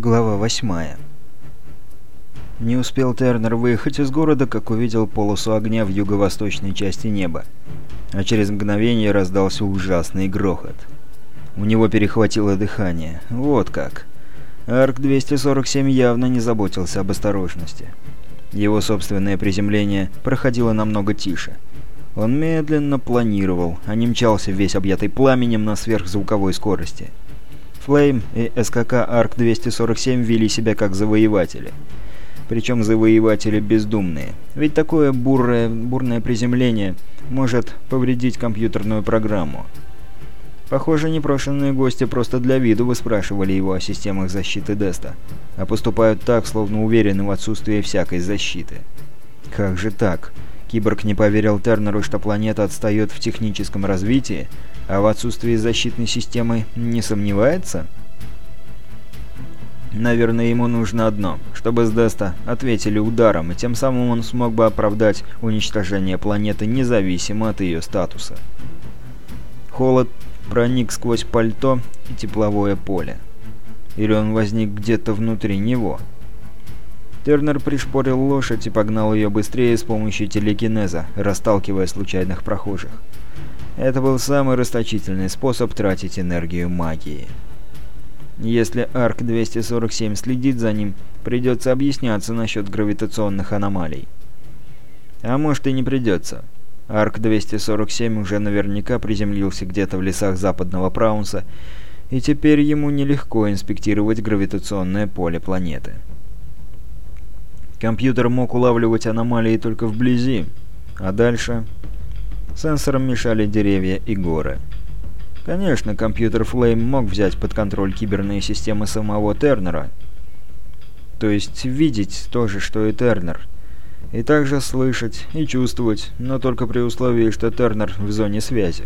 Глава восьмая. Не успел Тернер выехать из города, как увидел полосу огня в юго-восточной части неба. А через мгновение раздался ужасный грохот. У него перехватило дыхание. Вот как. Арк-247 явно не заботился об осторожности. Его собственное приземление проходило намного тише. Он медленно планировал, а не мчался весь объятый пламенем на сверхзвуковой скорости. Флейм и СКК Арк-247 вели себя как завоеватели. Причем завоеватели бездумные. Ведь такое бурное, бурное приземление может повредить компьютерную программу. Похоже, непрошенные гости просто для виду выспрашивали его о системах защиты Деста, а поступают так, словно уверены в отсутствии всякой защиты. Как же так? Киборг не поверил Тернеру, что планета отстает в техническом развитии, а в отсутствии защитной системы не сомневается? Наверное, ему нужно одно, чтобы с Деста ответили ударом, и тем самым он смог бы оправдать уничтожение планеты независимо от ее статуса. Холод проник сквозь пальто и тепловое поле. Или он возник где-то внутри него? Тернер пришпорил лошадь и погнал ее быстрее с помощью телекинеза, расталкивая случайных прохожих. Это был самый расточительный способ тратить энергию магии. Если Арк-247 следит за ним, придется объясняться насчет гравитационных аномалий. А может и не придется. Арк-247 уже наверняка приземлился где-то в лесах западного Праунса, и теперь ему нелегко инспектировать гравитационное поле планеты. Компьютер мог улавливать аномалии только вблизи, а дальше Сенсорам мешали деревья и горы. Конечно, компьютер Flame мог взять под контроль киберные системы самого Тернера. То есть видеть то же, что и Тернер. И также слышать и чувствовать, но только при условии, что Тернер в зоне связи.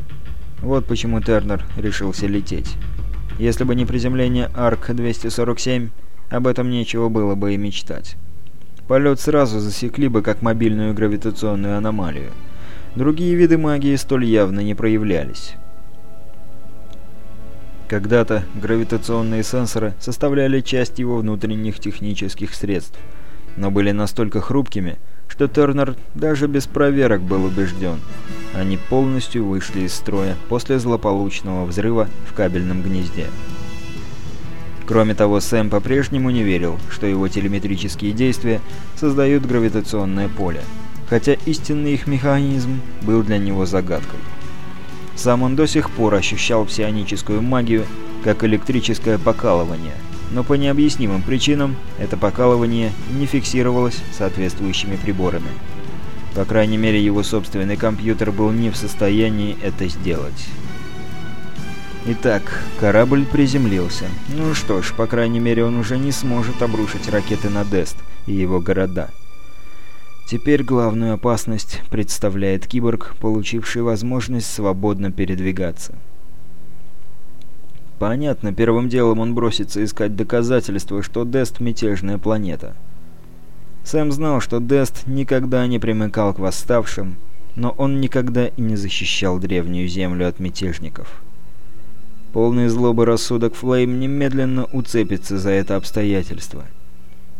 Вот почему Тернер решился лететь. Если бы не приземление Арк-247, об этом нечего было бы и мечтать. Полет сразу засекли бы как мобильную гравитационную аномалию. Другие виды магии столь явно не проявлялись. Когда-то гравитационные сенсоры составляли часть его внутренних технических средств, но были настолько хрупкими, что Тернер даже без проверок был убежден. Они полностью вышли из строя после злополучного взрыва в кабельном гнезде. Кроме того, Сэм по-прежнему не верил, что его телеметрические действия создают гравитационное поле хотя истинный их механизм был для него загадкой. Сам он до сих пор ощущал псионическую магию как электрическое покалывание, но по необъяснимым причинам это покалывание не фиксировалось соответствующими приборами. По крайней мере, его собственный компьютер был не в состоянии это сделать. Итак, корабль приземлился. Ну что ж, по крайней мере, он уже не сможет обрушить ракеты на Дест и его города. Теперь главную опасность представляет киборг, получивший возможность свободно передвигаться. Понятно, первым делом он бросится искать доказательства, что Дест — мятежная планета. Сэм знал, что Дест никогда не примыкал к восставшим, но он никогда и не защищал древнюю землю от мятежников. Полный злобы рассудок Флейм немедленно уцепится за это обстоятельство —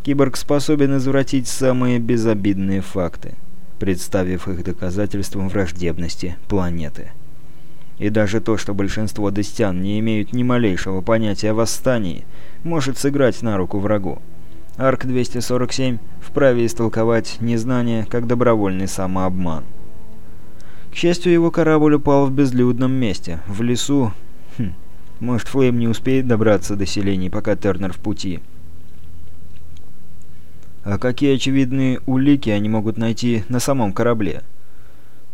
Киборг способен извратить самые безобидные факты, представив их доказательством враждебности планеты. И даже то, что большинство дестян не имеют ни малейшего понятия о восстании, может сыграть на руку врагу. Арк-247 вправе истолковать незнание как добровольный самообман. К счастью, его корабль упал в безлюдном месте, в лесу. Может, Флейм не успеет добраться до селений, пока Тернер в пути. А какие очевидные улики они могут найти на самом корабле?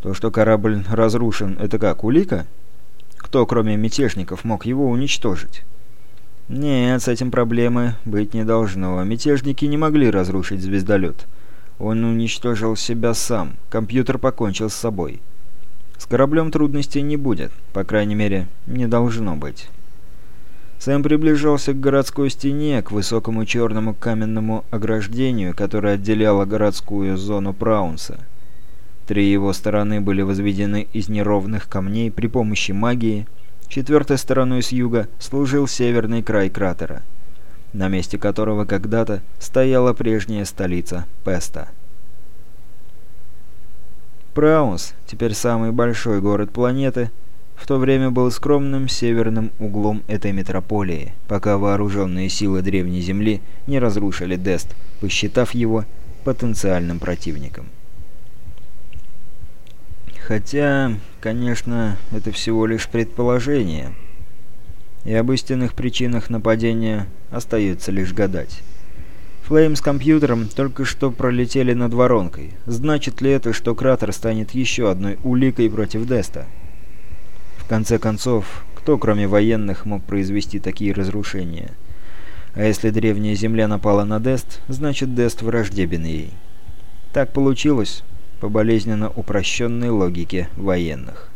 То, что корабль разрушен, это как, улика? Кто, кроме мятежников, мог его уничтожить? Нет, с этим проблемы быть не должно. Мятежники не могли разрушить звездолет. Он уничтожил себя сам. Компьютер покончил с собой. С кораблем трудностей не будет. По крайней мере, не должно быть. Сэм приближался к городской стене, к высокому черному каменному ограждению, которое отделяло городскую зону Праунса. Три его стороны были возведены из неровных камней при помощи магии, четвертой стороной с юга служил северный край кратера. на месте которого когда-то стояла прежняя столица Песта. Праунс, теперь самый большой город планеты, в то время был скромным северным углом этой метрополии, пока вооруженные силы Древней Земли не разрушили Дест, посчитав его потенциальным противником. Хотя, конечно, это всего лишь предположение, и об истинных причинах нападения остается лишь гадать. Флейм с компьютером только что пролетели над воронкой. Значит ли это, что кратер станет еще одной уликой против Деста? В конце концов, кто кроме военных мог произвести такие разрушения? А если древняя Земля напала на Дест, значит Дест враждебен ей. Так получилось по болезненно упрощенной логике военных.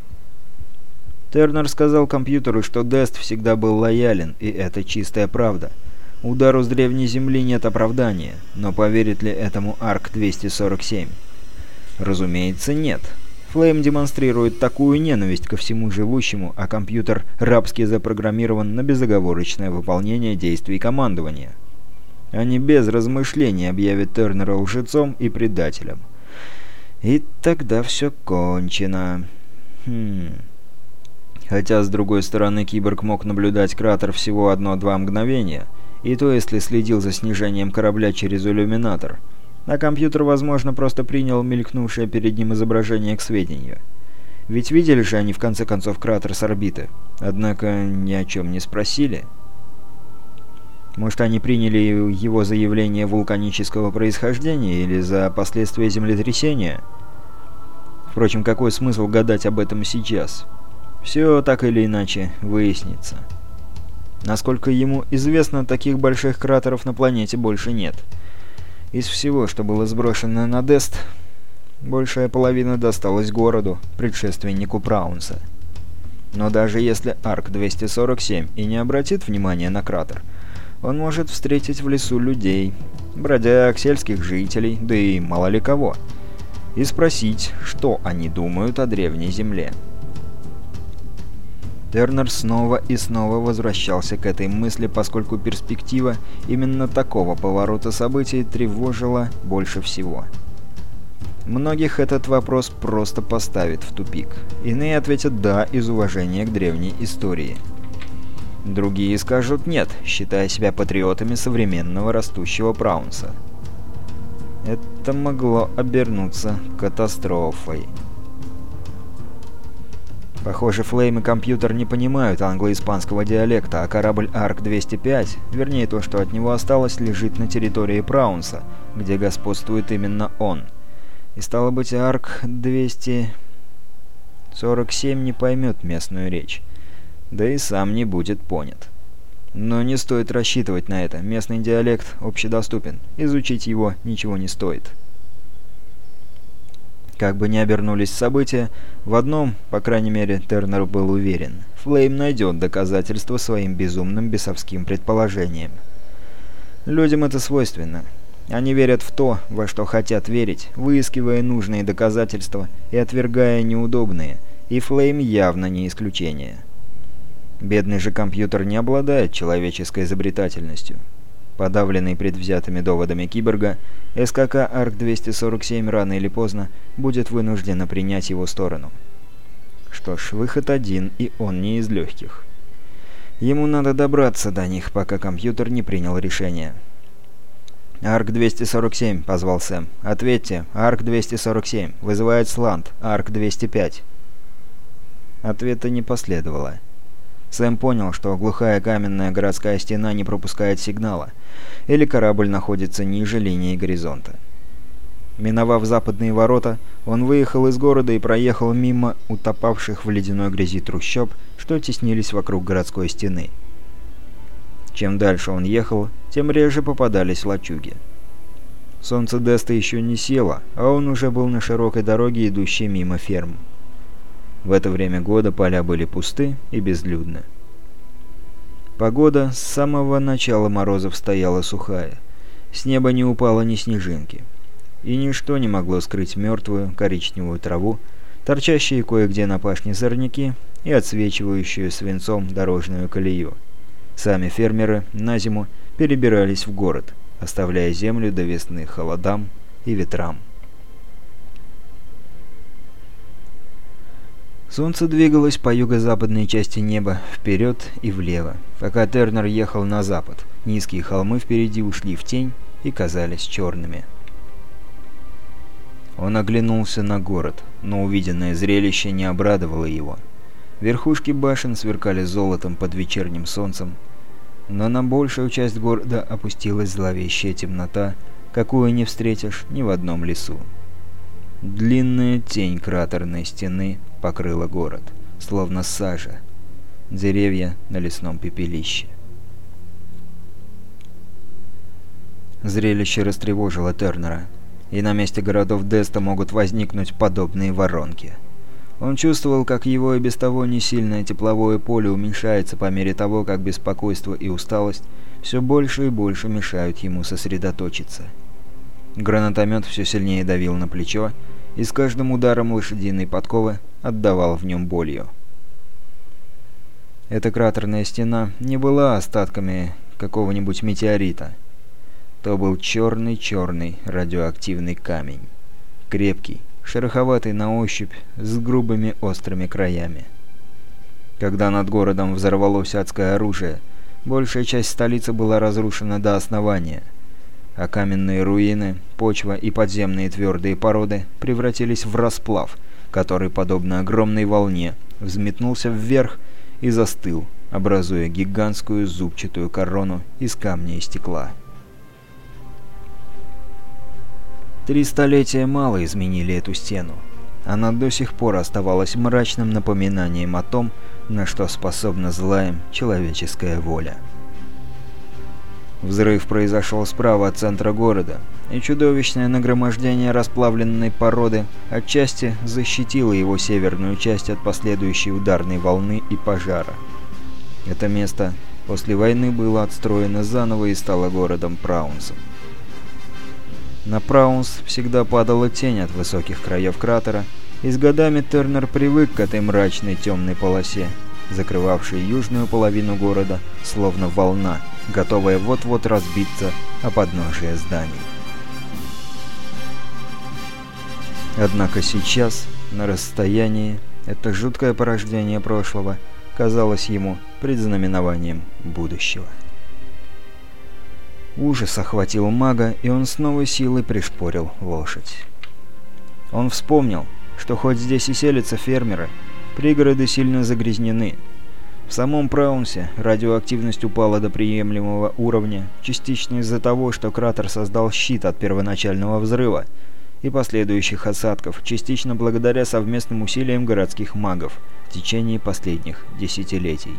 Тернер сказал компьютеру, что Дест всегда был лоялен, и это чистая правда – Удару с древней земли нет оправдания, но поверит ли этому Арк-247? Разумеется, нет. Флейм демонстрирует такую ненависть ко всему живущему, а компьютер рабски запрограммирован на безоговорочное выполнение действий командования. Они без размышлений объявят Тернера лжецом и предателем. И тогда все кончено. Хм... Хотя, с другой стороны, киборг мог наблюдать кратер всего одно-два мгновения — и то, если следил за снижением корабля через иллюминатор. А компьютер, возможно, просто принял мелькнувшее перед ним изображение к сведению. Ведь видели же они в конце концов кратер с орбиты. Однако ни о чем не спросили. Может, они приняли его заявление вулканического происхождения или за последствия землетрясения? Впрочем, какой смысл гадать об этом сейчас? Все так или иначе выяснится. Насколько ему известно, таких больших кратеров на планете больше нет. Из всего, что было сброшено на Дест, большая половина досталась городу, предшественнику Праунса. Но даже если Арк-247 и не обратит внимания на кратер, он может встретить в лесу людей, бродяг, сельских жителей, да и мало ли кого, и спросить, что они думают о Древней Земле. Тернер снова и снова возвращался к этой мысли, поскольку перспектива именно такого поворота событий тревожила больше всего. Многих этот вопрос просто поставит в тупик. Иные ответят «да» из уважения к древней истории. Другие скажут «нет», считая себя патриотами современного растущего Праунса. Это могло обернуться катастрофой. Похоже, Флейм и компьютер не понимают англо-испанского диалекта, а корабль Арк-205, вернее то, что от него осталось, лежит на территории Праунса, где господствует именно он. И стало быть, Арк-247 не поймет местную речь, да и сам не будет понят. Но не стоит рассчитывать на это, местный диалект общедоступен, изучить его ничего не стоит. Как бы ни обернулись события, в одном, по крайней мере, Тернер был уверен. Флейм найдет доказательства своим безумным бесовским предположениям. Людям это свойственно. Они верят в то, во что хотят верить, выискивая нужные доказательства и отвергая неудобные, и Флейм явно не исключение. Бедный же компьютер не обладает человеческой изобретательностью. Подавленный предвзятыми доводами киборга, СКК Арк-247 рано или поздно будет вынуждена принять его сторону. Что ж, выход один, и он не из легких. Ему надо добраться до них, пока компьютер не принял решение. «Арк-247», — позвал Сэм. «Ответьте, Арк-247. Вызывает Сланд. Арк-205». Ответа не последовало. Сэм понял, что глухая каменная городская стена не пропускает сигнала, или корабль находится ниже линии горизонта. Миновав западные ворота, он выехал из города и проехал мимо утопавших в ледяной грязи трущоб, что теснились вокруг городской стены. Чем дальше он ехал, тем реже попадались лачуги. Солнце Деста еще не село, а он уже был на широкой дороге, идущей мимо ферм. В это время года поля были пусты и безлюдны. Погода с самого начала морозов стояла сухая. С неба не упало ни снежинки. И ничто не могло скрыть мертвую коричневую траву, торчащие кое-где на пашне сорняки и отсвечивающую свинцом дорожную колею. Сами фермеры на зиму перебирались в город, оставляя землю до весны холодам и ветрам. Солнце двигалось по юго-западной части неба, вперед и влево. Пока Тернер ехал на запад, низкие холмы впереди ушли в тень и казались черными. Он оглянулся на город, но увиденное зрелище не обрадовало его. Верхушки башен сверкали золотом под вечерним солнцем, но на большую часть города опустилась зловещая темнота, какую не встретишь ни в одном лесу. Длинная тень кратерной стены покрыла город, словно сажа. Деревья на лесном пепелище. Зрелище растревожило Тернера, и на месте городов Деста могут возникнуть подобные воронки. Он чувствовал, как его и без того несильное тепловое поле уменьшается по мере того, как беспокойство и усталость все больше и больше мешают ему сосредоточиться. Гранатомет все сильнее давил на плечо, и с каждым ударом лошадиной подковы отдавал в нем болью. Эта кратерная стена не была остатками какого-нибудь метеорита. То был черный-черный радиоактивный камень. Крепкий, шероховатый на ощупь, с грубыми острыми краями. Когда над городом взорвалось адское оружие, большая часть столицы была разрушена до основания – а каменные руины, почва и подземные твердые породы превратились в расплав, который, подобно огромной волне, взметнулся вверх и застыл, образуя гигантскую зубчатую корону из камня и стекла. Три столетия мало изменили эту стену. Она до сих пор оставалась мрачным напоминанием о том, на что способна злая человеческая воля. Взрыв произошел справа от центра города, и чудовищное нагромождение расплавленной породы отчасти защитило его северную часть от последующей ударной волны и пожара. Это место после войны было отстроено заново и стало городом Праунсом. На Праунс всегда падала тень от высоких краев кратера, и с годами Тернер привык к этой мрачной темной полосе, закрывавшей южную половину города, словно волна – готовая вот-вот разбиться о подножие зданий. Однако сейчас, на расстоянии, это жуткое порождение прошлого казалось ему предзнаменованием будущего. Ужас охватил мага, и он с новой силой пришпорил лошадь. Он вспомнил, что хоть здесь и селятся фермеры, пригороды сильно загрязнены, в самом Праунсе радиоактивность упала до приемлемого уровня, частично из-за того, что кратер создал щит от первоначального взрыва и последующих осадков, частично благодаря совместным усилиям городских магов в течение последних десятилетий.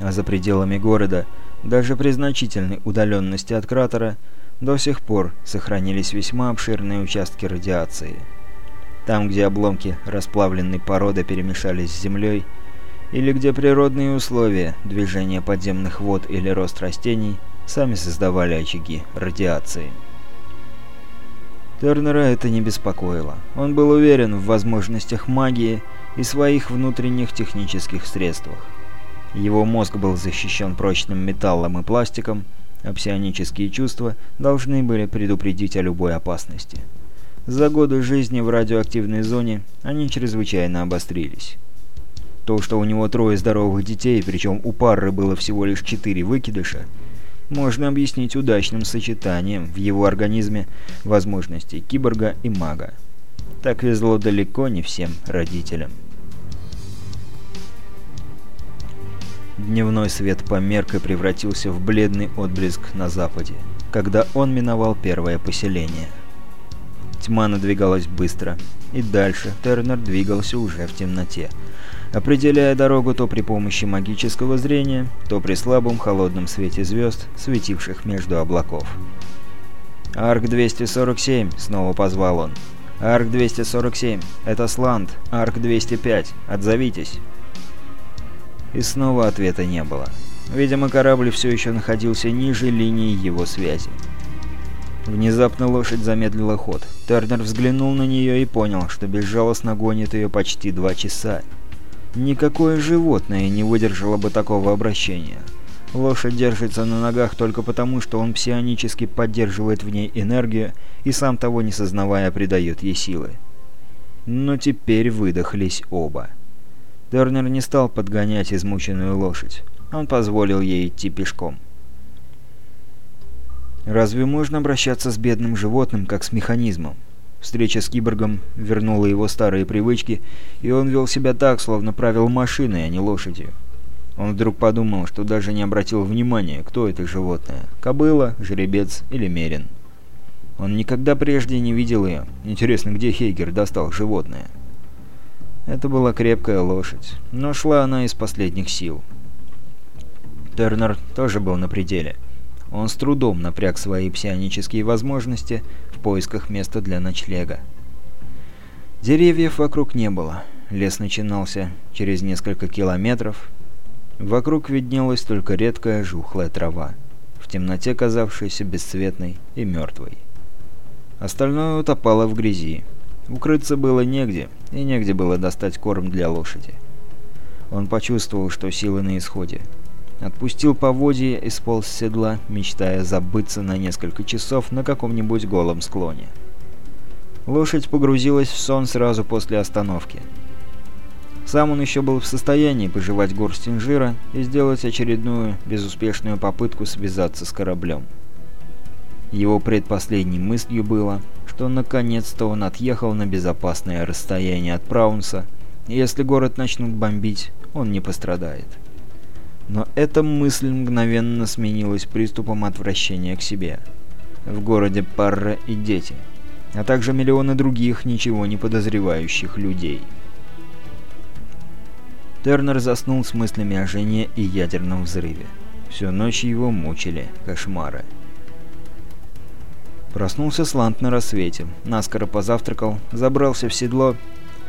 А за пределами города, даже при значительной удаленности от кратера, до сих пор сохранились весьма обширные участки радиации – там, где обломки расплавленной породы перемешались с землей, или где природные условия, движение подземных вод или рост растений, сами создавали очаги радиации. Тернера это не беспокоило. Он был уверен в возможностях магии и своих внутренних технических средствах. Его мозг был защищен прочным металлом и пластиком, а псионические чувства должны были предупредить о любой опасности. За годы жизни в радиоактивной зоне они чрезвычайно обострились. То, что у него трое здоровых детей, причем у пары было всего лишь четыре выкидыша, можно объяснить удачным сочетанием в его организме возможностей киборга и мага. Так везло далеко не всем родителям. Дневной свет померк и превратился в бледный отблеск на западе, когда он миновал первое поселение – Тьма надвигалась быстро. И дальше Тернер двигался уже в темноте, определяя дорогу то при помощи магического зрения, то при слабом холодном свете звезд, светивших между облаков. «Арк-247», — снова позвал он. «Арк-247, это Сланд, Арк-205, отзовитесь». И снова ответа не было. Видимо, корабль все еще находился ниже линии его связи. Внезапно лошадь замедлила ход. Тернер взглянул на нее и понял, что безжалостно гонит ее почти два часа. Никакое животное не выдержало бы такого обращения. Лошадь держится на ногах только потому, что он псионически поддерживает в ней энергию и сам того не сознавая придает ей силы. Но теперь выдохлись оба. Тернер не стал подгонять измученную лошадь. Он позволил ей идти пешком. Разве можно обращаться с бедным животным, как с механизмом? Встреча с киборгом вернула его старые привычки, и он вел себя так, словно правил машиной, а не лошадью. Он вдруг подумал, что даже не обратил внимания, кто это животное – кобыла, жеребец или мерин. Он никогда прежде не видел ее. Интересно, где Хейгер достал животное? Это была крепкая лошадь, но шла она из последних сил. Тернер тоже был на пределе. Он с трудом напряг свои псионические возможности в поисках места для ночлега. Деревьев вокруг не было. Лес начинался через несколько километров. Вокруг виднелась только редкая жухлая трава, в темноте казавшаяся бесцветной и мертвой. Остальное утопало в грязи. Укрыться было негде, и негде было достать корм для лошади. Он почувствовал, что силы на исходе. Отпустил поводья и сполз с седла, мечтая забыться на несколько часов на каком-нибудь голом склоне. Лошадь погрузилась в сон сразу после остановки. Сам он еще был в состоянии пожевать горсть инжира и сделать очередную безуспешную попытку связаться с кораблем. Его предпоследней мыслью было, что наконец-то он отъехал на безопасное расстояние от Праунса, и если город начнут бомбить, он не пострадает. Но эта мысль мгновенно сменилась приступом отвращения к себе. В городе пара и дети, а также миллионы других ничего не подозревающих людей. Тернер заснул с мыслями о жене и ядерном взрыве. Всю ночь его мучили кошмары. Проснулся Слант на рассвете, наскоро позавтракал, забрался в седло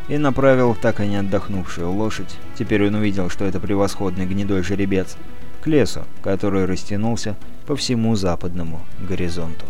и направил так и не отдохнувшую лошадь, теперь он увидел, что это превосходный гнедой жеребец, к лесу, который растянулся по всему западному горизонту.